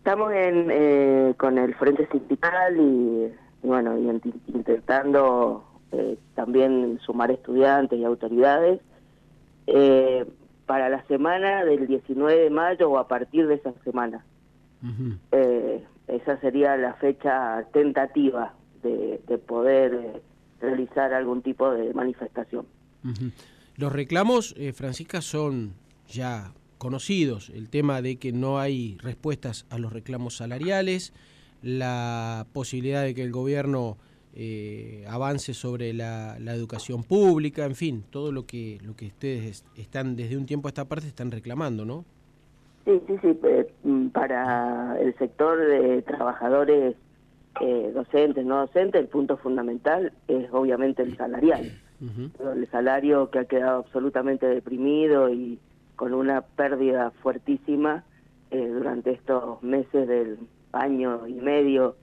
Estamos en, eh, con el Frente Sindical y, bueno, intentando eh, también sumar estudiantes y autoridades eh, para la semana del 19 de mayo o a partir de esa semana. esa sería la fecha tentativa de, poder realizar algún tipo de manifestación. Los reclamos, Francisca, son ya conocidos, el tema de que no hay respuestas a los reclamos salariales, la posibilidad de que el gobierno eh, avance sobre la, educación pública, en fin, todo lo que lo que ustedes están desde un tiempo a esta parte están reclamando, ¿no? Sí, sí, sí, mm, para el sector de trabajadores eh, docentes, no docentes, el punto fundamental es obviamente el salarial. El salario que ha quedado absolutamente deprimido y con una pérdida fuertísima eh, durante estos meses del año y medio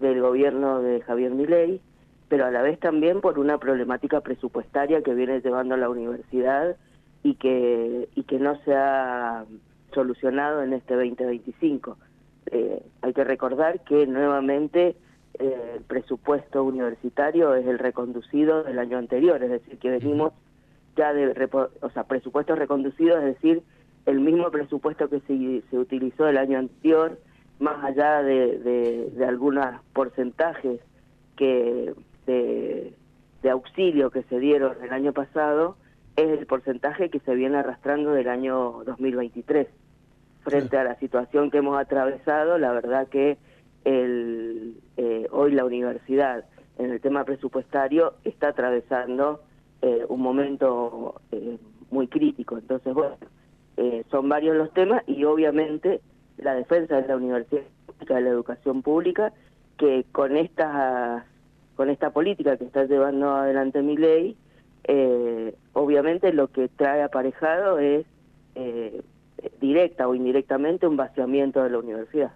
del gobierno de Javier Milei, pero a la vez también por una problemática presupuestaria que viene llevando la universidad y que, y que no se ha solucionado en este 2025. Eh, hay que recordar que nuevamente eh, el presupuesto universitario es el reconducido del año anterior, es decir, que venimos ya de, o sea, presupuestos reconducidos, es decir, el mismo presupuesto que se, se utilizó el año anterior, más allá de, de, algunos porcentajes que de, de auxilio que se dieron el año pasado, es el porcentaje que se viene arrastrando del año 2023. Frente a la situación que hemos atravesado, la verdad que el, eh, hoy la universidad en el tema presupuestario está atravesando eh, un momento eh, muy crítico. Entonces, bueno, eh, son varios los temas y obviamente la defensa de la universidad pública, de la educación pública, que con esta, con esta política que está llevando adelante mi ley, obviamente lo que trae aparejado es directa o indirectamente un vaciamiento de la universidad.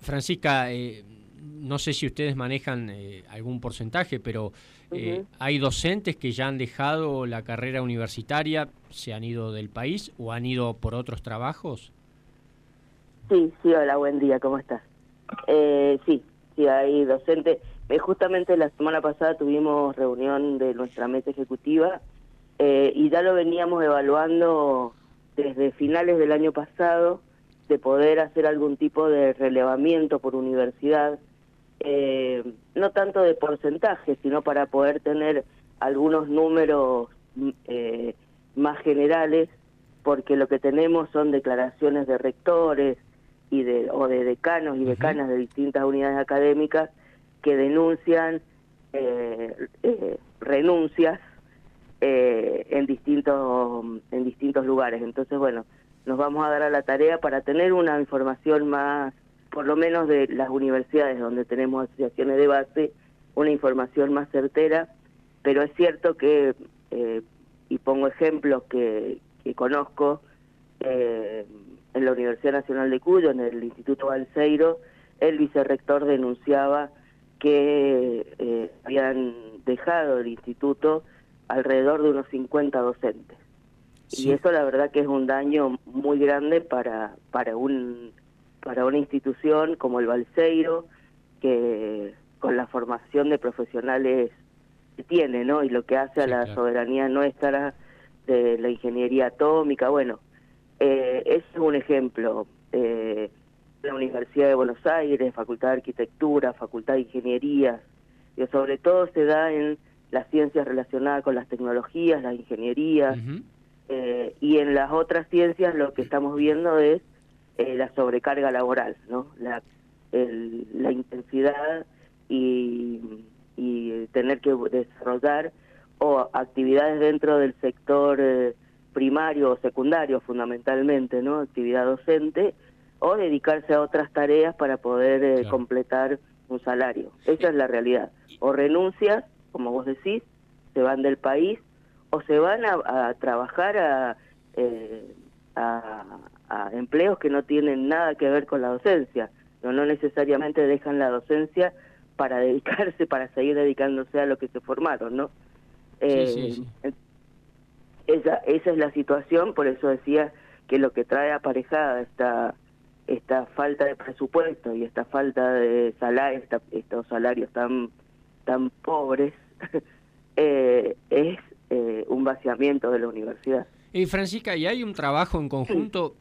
Francisca, no sé si ustedes manejan eh, algún porcentaje, pero eh, ¿hay docentes que ya han dejado la carrera universitaria, se han ido del país o han ido por otros trabajos? Sí, sí, hola, buen día, ¿cómo estás? Eh, sí, sí, hay docentes. justamente la semana pasada tuvimos reunión de nuestra mesa ejecutiva y ya lo veníamos evaluando desde finales del año pasado de poder hacer algún tipo de relevamiento por universidad eh, no tanto de porcentaje, sino para poder tener algunos números mm, eh, más generales, porque lo que tenemos son declaraciones de rectores y de, o de decanos y decanas de distintas unidades académicas que denuncian eh, eh renuncias en distintos en distintos lugares. Entonces, bueno, nos vamos a dar a la tarea para tener una información más por lo menos de las universidades donde tenemos asociaciones de base, una información más certera, pero es cierto que, eh, y pongo ejemplos que, conozco, eh, en la Universidad Nacional de Cuyo, en el Instituto Balseiro, el vicerrector denunciaba que eh, habían dejado el instituto alrededor de unos 50 docentes. Y eso la verdad que es un daño muy grande para, para un para una institución como el Balseiro, que con la formación de profesionales que tiene, ¿no? Y lo que hace a la soberanía nuestra de la ingeniería atómica, bueno, eh, es un ejemplo. Eh, la Universidad de Buenos Aires, Facultad de Arquitectura, Facultad de Ingeniería, y sobre todo se da en las ciencias relacionadas con las tecnologías, las ingenierías, eh, y en las otras ciencias lo que estamos viendo es eh, la sobrecarga laboral, ¿no? La, la intensidad y, y, tener que desarrollar o actividades dentro del sector eh, primario o secundario fundamentalmente, ¿no? Actividad docente o dedicarse a otras tareas para poder eh, completar un salario. Esa es la realidad. O renuncias, como vos decís, se van del país o se van a, a trabajar a, a, a empleos que no tienen nada que ver con la docencia, no, no necesariamente dejan la docencia para dedicarse, para seguir dedicándose a lo que se formaron, ¿no? Eh, esa, esa es la situación, por eso decía que lo que trae aparejada esta, esta falta de presupuesto y esta falta de salario, estos salarios tan, tan pobres, eh, es eh, un vaciamiento de la universidad. Y Francisca, ¿y hay un trabajo en conjunto?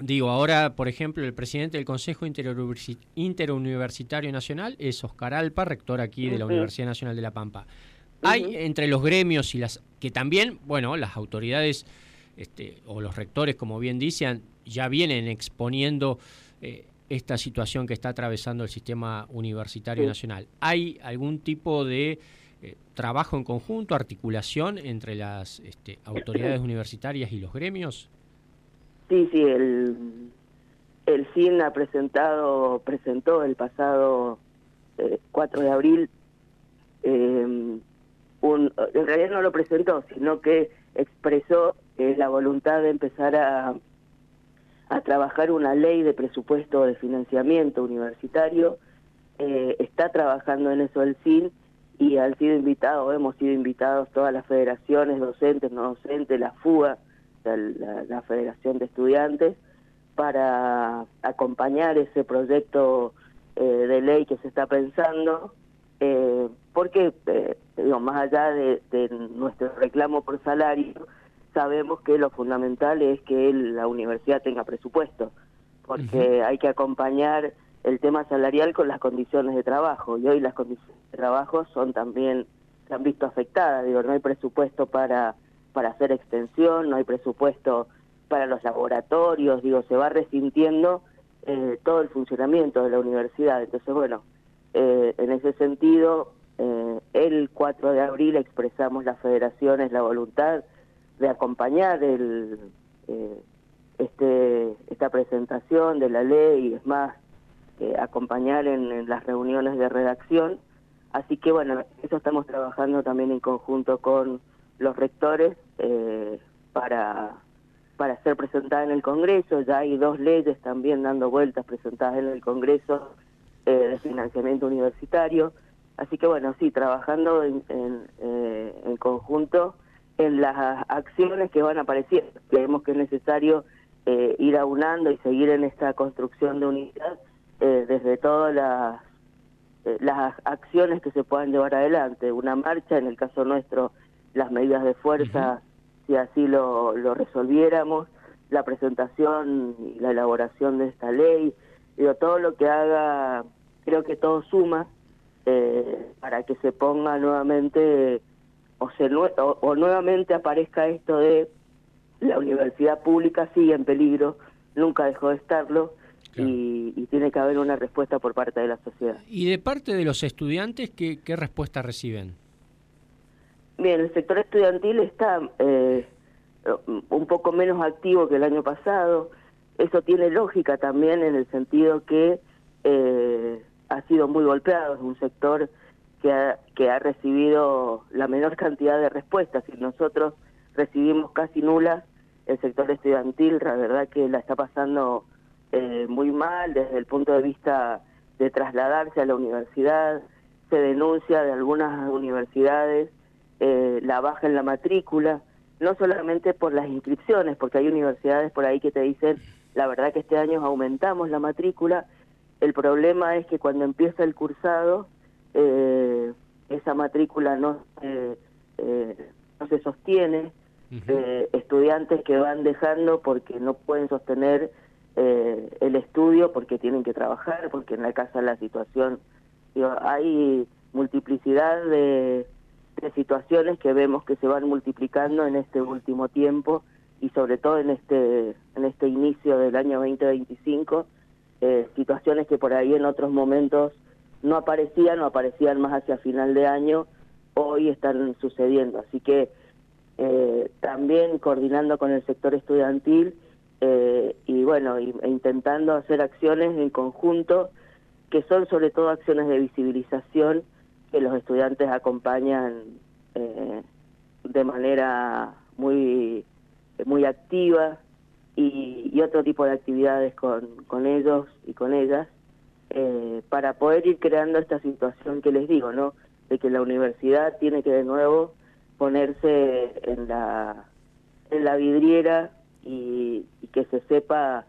Digo, ahora, por ejemplo, el presidente del Consejo Interuniversitario Nacional es Oscar Alpa, rector aquí de la Universidad Nacional de La Pampa. Hay entre los gremios y las que también, bueno, las autoridades este, o los rectores, como bien dicen, ya vienen exponiendo eh, esta situación que está atravesando el sistema universitario nacional. ¿Hay algún tipo de eh, trabajo en conjunto, articulación entre las este, autoridades universitarias y los gremios? Sí, sí, el, CIN ha presentado, presentó el pasado 4 eh, de abril, un, en realidad no lo presentó, sino que expresó la voluntad de empezar a, a trabajar una ley de presupuesto de financiamiento universitario. Eh, está trabajando en eso el CIN y han sido invitados, hemos sido invitados todas las federaciones, docentes, no docentes, la FUA, la, Federación de Estudiantes, para acompañar ese proyecto eh, de ley que se está pensando, eh, porque, digo, más allá de, de nuestro reclamo por salario, sabemos que lo fundamental es que la universidad tenga presupuesto, porque hay que acompañar el tema salarial con las condiciones de trabajo, y hoy las condiciones de trabajo son también, se han visto afectadas, digo, no hay presupuesto para, para hacer extensión, no hay presupuesto para los laboratorios, digo, se va resintiendo eh, todo el funcionamiento de la universidad, entonces bueno, eh, en ese sentido, eh, el 4 de abril expresamos las federaciones la voluntad de acompañar el, eh, este, esta presentación de la ley y es más, acompañar en, las reuniones de redacción. Así que bueno, eso estamos trabajando también en conjunto con los rectores eh, para, para ser presentada en el Congreso. Ya hay dos leyes también dando vueltas presentadas en el Congreso de financiamiento universitario. Así que bueno, sí, trabajando en, en conjunto en las acciones que van apareciendo. Creemos que es necesario eh, ir aunando y seguir en esta construcción de unidad eh, desde todas las, eh, las acciones que se puedan llevar adelante. Una marcha, en el caso nuestro, las medidas de fuerza, si así lo, lo resolviéramos, la presentación y la elaboración de esta ley, digo, todo lo que haga, creo que todo suma para que se ponga nuevamente o, se, o, nuevamente aparezca esto de la universidad pública sigue en peligro, nunca dejó de estarlo, y, tiene que haber una respuesta por parte de la sociedad. ¿Y de parte de los estudiantes qué, qué respuesta reciben? Bien, el sector estudiantil está eh, un poco menos activo que el año pasado. Eso tiene lógica también en el sentido que eh, ha sido muy golpeado, es un sector que ha, recibido la menor cantidad de respuestas. Y nosotros recibimos casi nulas, el sector estudiantil, la verdad que la está pasando eh, muy mal desde el punto de vista de trasladarse a la universidad, se denuncia de algunas universidades eh, la baja en la matrícula, no solamente por las inscripciones, porque hay universidades por ahí que te dicen, la verdad que este año aumentamos la matrícula, el problema es que cuando empieza el cursado, eh, esa matrícula no, eh, no se sostiene, eh, estudiantes que van dejando porque no pueden sostener eh, el estudio porque tienen que trabajar, porque en la casa la situación, hay multiplicidad de, de situaciones que vemos que se van multiplicando en este último tiempo y sobre todo en este en este inicio del año 2025 eh, situaciones que por ahí en otros momentos no aparecían o aparecían más hacia final de año, hoy están sucediendo. Así que eh, también coordinando con el sector estudiantil eh, y bueno, e intentando hacer acciones en conjunto, que son sobre todo acciones de visibilización que los estudiantes acompañan eh, de manera muy, muy activa y, otro tipo de actividades con, con ellos y con ellas eh, para poder ir creando esta situación que les digo, ¿no? De que la universidad tiene que de nuevo ponerse en la, en la vidriera y, que se sepa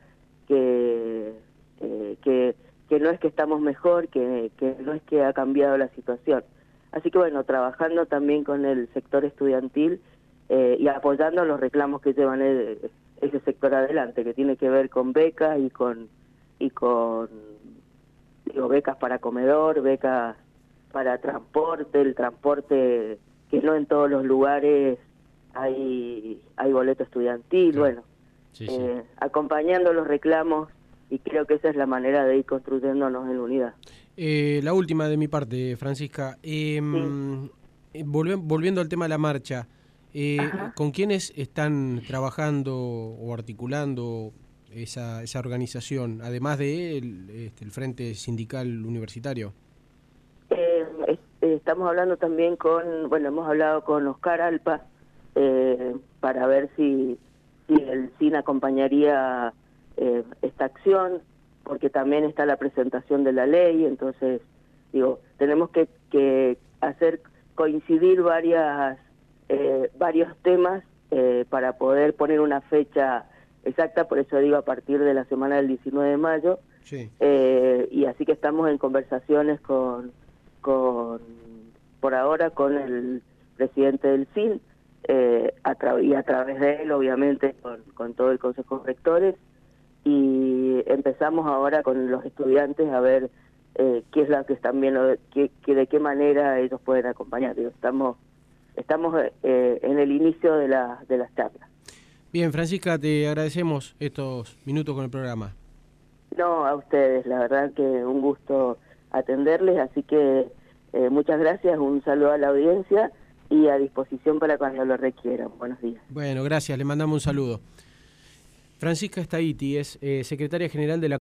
que, eh, que, que no es que estamos mejor, que, que no es que ha cambiado la situación. Así que bueno, trabajando también con el sector estudiantil eh, y apoyando los reclamos que llevan ese sector adelante, que tiene que ver con becas y con y con digo becas para comedor, becas para transporte, el transporte que no en todos los lugares hay hay boleto estudiantil, bueno, Eh, acompañando los reclamos y creo que esa es la manera de ir construyéndonos en unidad. Eh, la última de mi parte, Francisca. Em, eh, volviendo al tema de la marcha, eh, ¿con quiénes están trabajando o articulando esa, esa organización, además de el, este, el Frente Sindical Universitario? estamos hablando también con, bueno, hemos hablado con Oscar Alpa para ver si, si el CIN acompañaría esta acción porque también está la presentación de la ley, entonces, digo, tenemos que, que hacer coincidir varias eh, varios temas eh, para poder poner una fecha exacta, por eso digo a partir de la semana del 19 de mayo, eh, y así que estamos en conversaciones con, con por ahora con el presidente del CIN, a y a través de él, obviamente, con, con todo el Consejo de Rectores, y empezamos ahora con los estudiantes a ver eh, qué es lo que están viendo, qué, de qué manera ellos pueden acompañar. estamos estamos eh, en el inicio de, la, de las charlas. Bien, Francisca, te agradecemos estos minutos con el programa. No, a ustedes, la verdad que un gusto atenderles, así que eh, muchas gracias, un saludo a la audiencia y a disposición para cuando lo requieran. Buenos días. Bueno, gracias, le mandamos un saludo. Francisca Staiti es eh, secretaria general de la